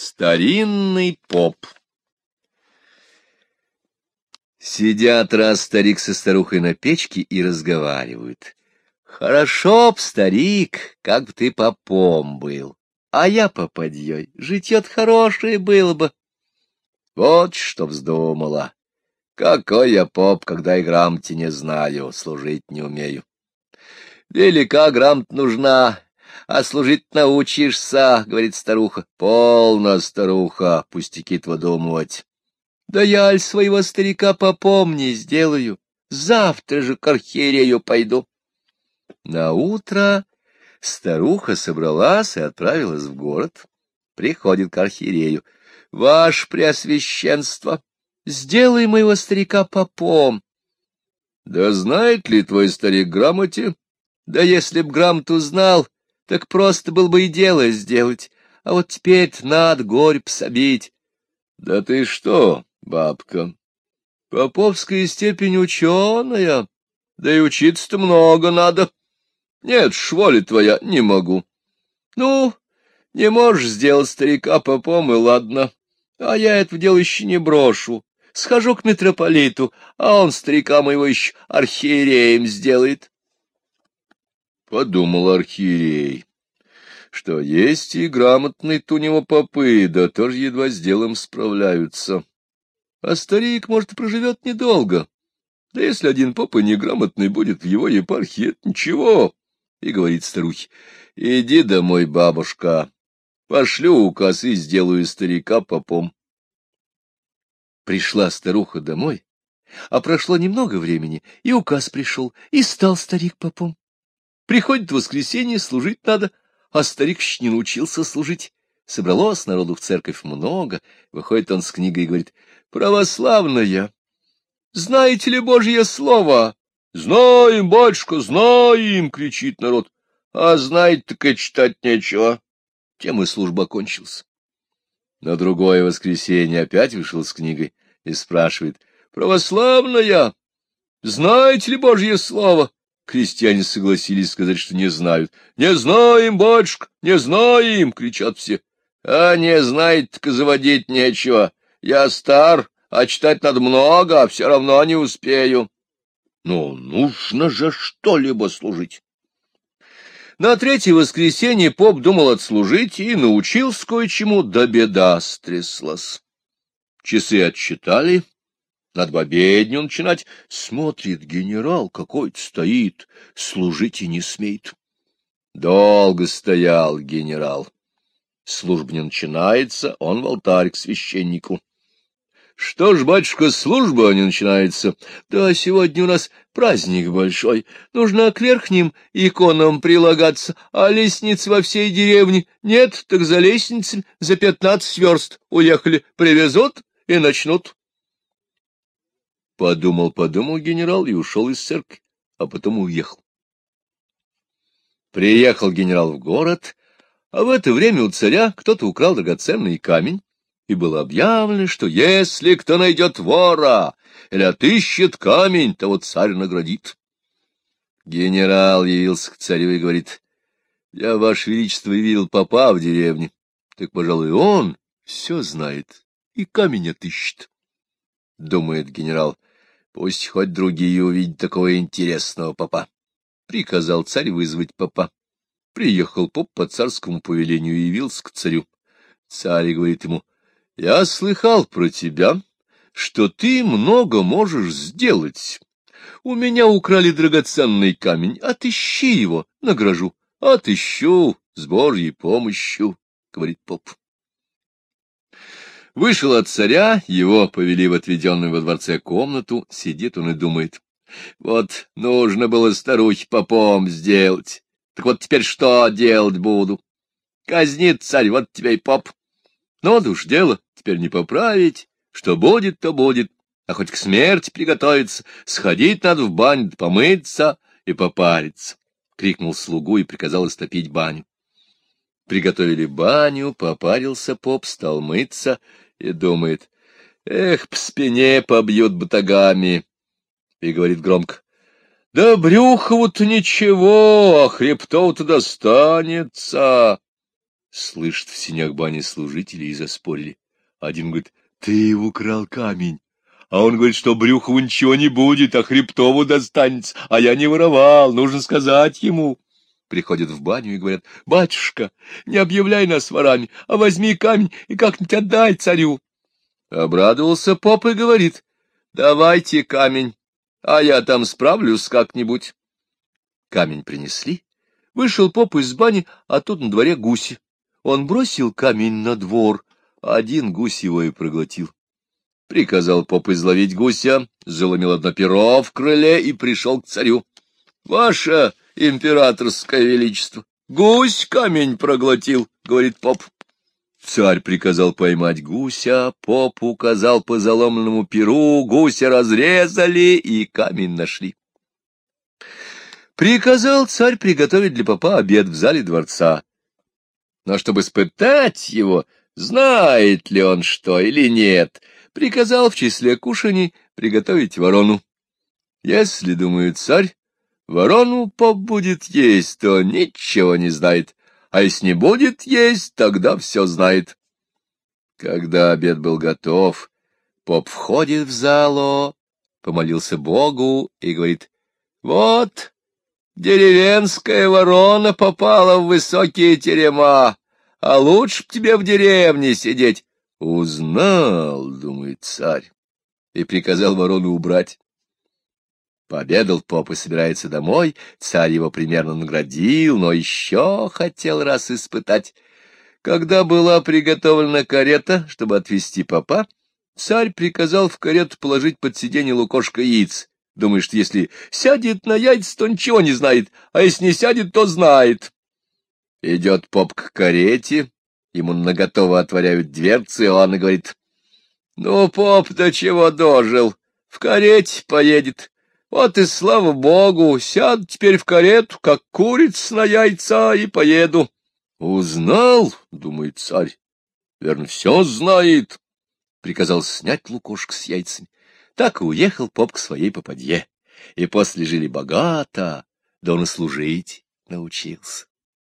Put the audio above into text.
Старинный поп Сидят раз старик со старухой на печке и разговаривают. Хорошо б, старик, как бы ты попом был, а я попадьей, житьет хорошее было бы. Вот что вздумала. Какой я поп, когда и грамоте не знаю, служить не умею. Велика грамот нужна, а служить научишься, — говорит старуха. — Полно, старуха, пустяки-то выдумывать. Да я аль своего старика попомни сделаю, завтра же к архиерею пойду. На утро старуха собралась и отправилась в город. Приходит к архиерею. — Ваше Преосвященство, сделай моего старика попом. — Да знает ли твой старик грамоте? Да если б грамоту знал, так просто было бы и дело сделать, а вот теперь надо горь пособить. — Да ты что, бабка, поповская степень ученая, да и учиться-то много надо. Нет, шволи твоя, не могу. Ну, не можешь сделать старика попом, и ладно, а я это дело еще не брошу. Схожу к митрополиту, а он старика моего еще архиереем сделает. Подумал архиерей, что есть и грамотные у него попы, да тоже едва с делом справляются. А старик, может, проживет недолго. Да если один попа неграмотный будет в его епархии, это ничего. И говорит старухе, иди домой, бабушка, пошлю указ и сделаю старика попом. Пришла старуха домой, а прошло немного времени, и указ пришел, и стал старик попом. Приходит воскресенье, служить надо, а старик еще не научился служить. Собралось народу в церковь много, выходит он с книгой и говорит, «Православная, знаете ли Божье слово?» «Знаем, батюшка, знаем!» — кричит народ. «А знать так и читать нечего». Тем и служба кончилась. На другое воскресенье опять вышел с книгой и спрашивает, «Православная, знаете ли Божье слово?» Крестьяне согласились сказать, что не знают. — Не знаем, батюшка, не знаем! — кричат все. — А не знает, так заводить нечего. Я стар, а читать надо много, а все равно не успею. Ну, нужно же что-либо служить. На третье воскресенье поп думал отслужить и научился кое-чему, да беда стряслась. Часы отчитали, надо бы обедню начинать. Смотрит генерал, какой-то стоит, служить и не смеет. Долго стоял генерал. Служба не начинается, он в алтарь к священнику. Что ж, батюшка, служба не начинается. Да сегодня у нас праздник большой. Нужно к верхним иконам прилагаться, а лестниц во всей деревне нет, так за лестницей за пятнадцать верст уехали, привезут и начнут. Подумал, подумал генерал и ушел из церкви, а потом уехал. Приехал генерал в город, а в это время у царя кто-то украл драгоценный камень, и было объявлено, что если кто найдет вора или отыщет камень, то вот царь наградит. Генерал явился к царю и говорит, — Я, ваше величество, видел попа в деревне. Так, пожалуй, он все знает и камень отыщет. Думает генерал, Пусть хоть другие увидят такого интересного попа. Приказал царь вызвать попа. Приехал поп по царскому повелению и явился к царю. Царь говорит ему, — Я слыхал про тебя, что ты много можешь сделать. У меня украли драгоценный камень, отыщи его, награжу. Отыщу с Божьей помощью, — говорит поп. Вышел от царя, его повели в отведенную во дворце комнату, сидит он и думает. Вот нужно было старухе попом сделать. Так вот теперь что делать буду? Казнит царь, вот тебе и поп. Ну, да уж дело, теперь не поправить. Что будет, то будет. А хоть к смерти приготовиться, сходить надо в баню, помыться и попариться. Крикнул слугу и приказал истопить баню. Приготовили баню, попарился поп, стал мыться и думает, эх, по спине побьют батагами, и говорит громко, да брюхову-то ничего, а хребтов-то достанется. Слышит в синях бани служители и заспорили. Один говорит, ты украл камень. А он говорит, что Брюхову ничего не будет, а Хребтову достанется. А я не воровал, нужно сказать ему. Приходят в баню и говорят, батюшка, не объявляй нас ворами, а возьми камень и как-нибудь отдай царю. Обрадовался поп и говорит, давайте камень, а я там справлюсь как-нибудь. Камень принесли. Вышел поп из бани, а тут на дворе гуси. Он бросил камень на двор, один гусь его и проглотил. Приказал поп изловить гуся, заломил одно перо в крыле и пришел к царю. — Ваше императорское величество, гусь камень проглотил, — говорит поп. Царь приказал поймать гуся, поп указал по заломленному перу, гуся разрезали и камень нашли. Приказал царь приготовить для попа обед в зале дворца. Но чтобы испытать его, знает ли он что или нет, приказал в числе кушаний приготовить ворону. Если, думает царь, ворону поп будет есть, то ничего не знает, а если не будет есть, тогда все знает. Когда обед был готов, поп входит в залу, помолился Богу и говорит, «Вот, деревенская ворона попала в высокие терема, а лучше б тебе в деревне сидеть». «Узнал, — думает царь, и приказал ворону убрать. Пообедал поп и собирается домой, царь его примерно наградил, но еще хотел раз испытать. Когда была приготовлена карета, чтобы отвезти попа, царь приказал в карету положить под сиденье лукошко яиц. Думает, если сядет на яйца, то ничего не знает, а если не сядет, то знает. Идет поп к карете, ему наготово отворяют дверцы, а он и говорит, — Ну, поп, до чего дожил, в карете поедет. Вот и слава богу, сяду теперь в карету, как курица на яйца, и поеду. Узнал, думает царь, верно, все знает. Приказал снять лукошко с яйцами. Так и уехал поп к своей попадье. И после жили богато, да он и служить научился.